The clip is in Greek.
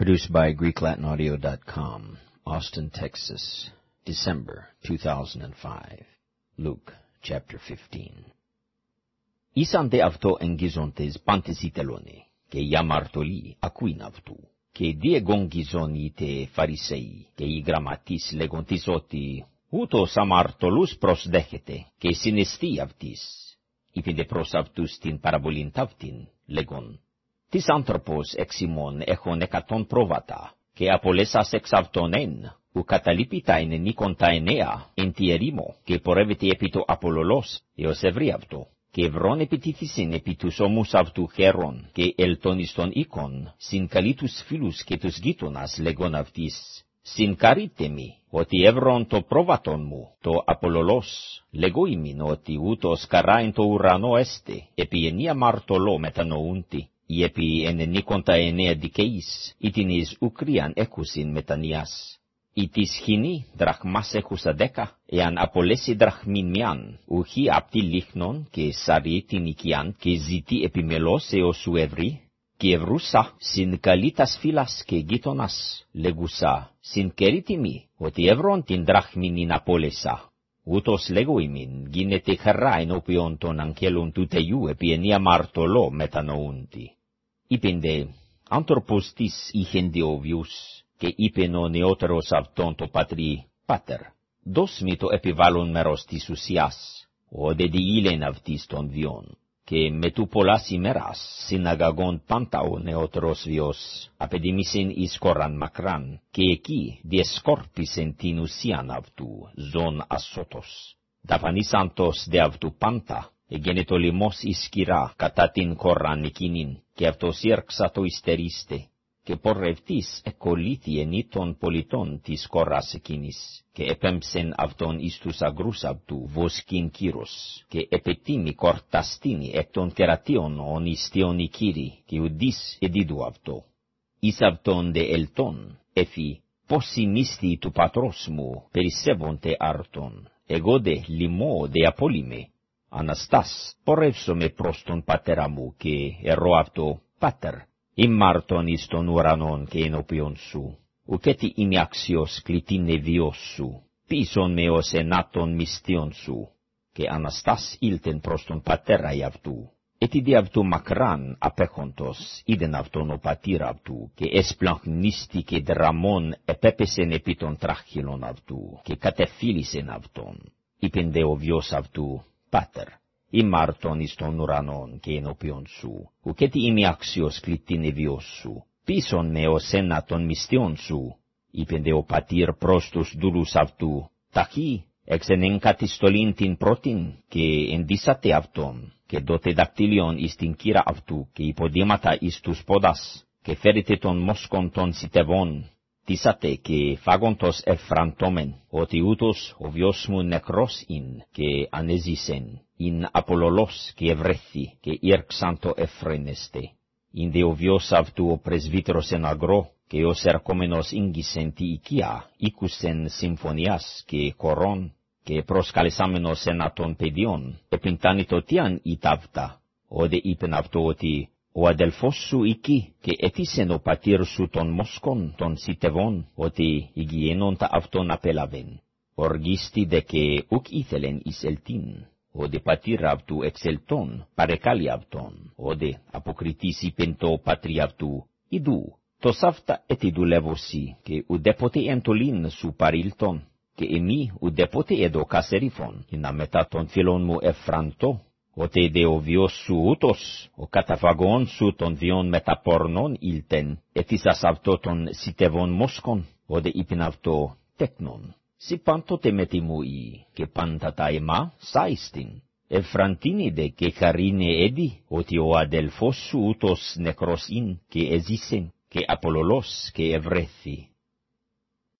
Produced by GreekLatinAudio.com, Austin, Texas, December 2005. Luke chapter 15. Ήσαν δε αυτό εγγίζοντες πάντες οι τελώνε, και οι αμαρτωλοί ακούειν αυτού, και διεγόγγιζον είτε φαρισαίοι, και οι γραμματείς λέγοντες ότι ούτως αμαρτωλούς προσδέχεται, και συναισθεί αυτής. Είπεν προς αυτούς την παραβολήν ταύτην, λέγον, Τις άνθρωπος εξ ημών έχων εκατόν πρόβατα, και απολέσας εξ αυτών εν, ου καταλείπητα εν νίκον τα εννέα, εν τη ερήμο, και πορεύεται επί το απολολός, εως ευρύ αυτό, και ευρών επιτίθησιν επί τους ώμους αυτού χέρον, και ελτών εις τον οίκον, συν καλεί τους φίλους και τους γείτονας λέγον αυτής, Συγκαρίτε μη, ότι εύρον το πρόβατον μου, το απολολός, λέγω ημιν ότι ούτως καράιν το ουρανό έστε, επί ενία μαρτωλό μετανοούντι, ή επί ενενίκοντα εννέα δικαιείς, ή την εις ουκρίαν έκουσιν μετανοίας. Ή της χινή δραχμάς έκουσα δέκα, εάν απολέσει δραχμήν μιαν, ουχή απ' τη λίχνον και σαρί την οικιάν και ζητεί επιμελώς έως σου ευρύ, και ευρούσα συν καλήτας φύλας και γείτονας, λέγουσα, συν κερίτιμη, ότι ευρών την δραχμήν ειν απόλεσα. Ούτως λέγω ημίν, γίνεται χαρά ενώπιον των αγγέλων του Θεού επί ενία μαρτωλό μετανοούντι. Είπεν δε, άνθρωπος της είχεν δε όβιους, και είπεν ο νεότερος αυτόν το πατρί, Πάτερ, δώσ' μη το επιβάλλον μέρος της ουσιάς, ο δε διήλεν αυτής των βιών, και με του πολλάς ημέρας συναγαγόν πάντα ο νεότερος βιος, απεδιμήσεν εις κοραν μακράν, και εκεί διεσκόρπισεν την ουσίαν αυτού, ζων ασώτος. Δαπανίσαντος δε αυτού πάντα, εγένε το λιμός ισκυρά κατά την κοράν εκείνην, και αυτός ήρξα το ιστερίστε, και πορευτής εκολήθη ενή των πολιτών της κοράς εκείνης, και επέμψεν αυτόν εις τους αγρούς αυτού βοσκήν κύρος, και επετήμη κορταστήνη εκ των κερατίων ον ιστιον η κύρη, και ουδείς εδίδου αυτό. Εις αυτόν δε ελτών, εφή, πόσοι μίσθοι του πατρός μου περισσεύονται άρτον, εγώ δε λιμώ δε απόλυμε, Αναστάς, πορεύσομαι προς τον πατέρα μου και ερώ αυτό, Πάτερ, ημάρτον εις τον ουρανόν και ενώπιον σου, ουκέτι είμαι αξιος κλητίνε βιος σου, πίσον με ως ενάτων μυστίον σου, και Αναστάς ήλτεν προς τον πατέρα η αυτού, ετι δι' αυτού μακράν απέχοντος είδεν αυτόν ο πατήρ αυτού, και εσπλαχνίστη και δραμόν επέπεσεν επί των τράχυλων αυτού, και κατεφύλισεν αυτόν. Είπεν δε ο βιος αυτού, Πάτερ, ημάρτον εις τον ουρανόν και ενώπιον σου, ουκέτι είμαι άξιος κλητήν ευιός σου, πίσον με ως ένα των μυστιών σου, είπεν δε ο πατήρ προς τους δούλους αυτού, ταχύ, εξεν κατιστολήν την πρώτην, και ενδύσατε αυτόν, και δότε δακτύλιον εις την κύρα αυτού, και υποδήματα εις τους πόδας, και φέρετε τον μόσκον των σιτεβών, τίσατε και φάγοντος εφραντόμεν, ότι ούτως ο βιος μου νεκρός ειν, και ανέζησεν, ειν απολολός και ευρέθη, και ήρξαντο εφρένεστε. Ειν δε ο βιος αυτού ο πρεσβύτερος εν αγρό, και ως ερχόμενος ίγγισεν τη οικία, ήκουσεν συμφωνιάς και κορών, και προσκαλεσάμενος ένα των παιδιών, επιντάνει το τίαν η ταύτα, όδε είπεν αυτό ότι ο αδελφός σου εκεί, και έθισεν ο πατήρ σου των μόσκων των σιτεβών, ότι υγιένοντα αυτόν απέλαβεν. Οργίστη δε και ουκ ήθελεν εις ελτήν, ο δε πατήρ αυτού εξελτών, παρεκάλει αυτόν, ο δε αποκριτής είπεν το πατρί αυτού, idού, το σάφτα έτι δουλεύωσι, και ουδέποτε εντολήν σου παρήλτον, και εμεί ουδέποτε εδω κασερίφων, να μετά των φίλων μου εφραντώ, ότι δε ο βιος σου ούτως, ο καταφαγών σου των βιών μεταπορνών ήλτεν, ετήσας αυτό των σιτεβών μόσκων, όδε είπεν αυτό τέκνον. Σι πάντοτε με τιμούει, και πάντα τα εμά σάιστην. Εφραντίνη δε και χαρίνε έδι, ότι ο αδελφός σου ούτως νεκρός ειν, και εζήσεν, και απολολός και ευρέθη.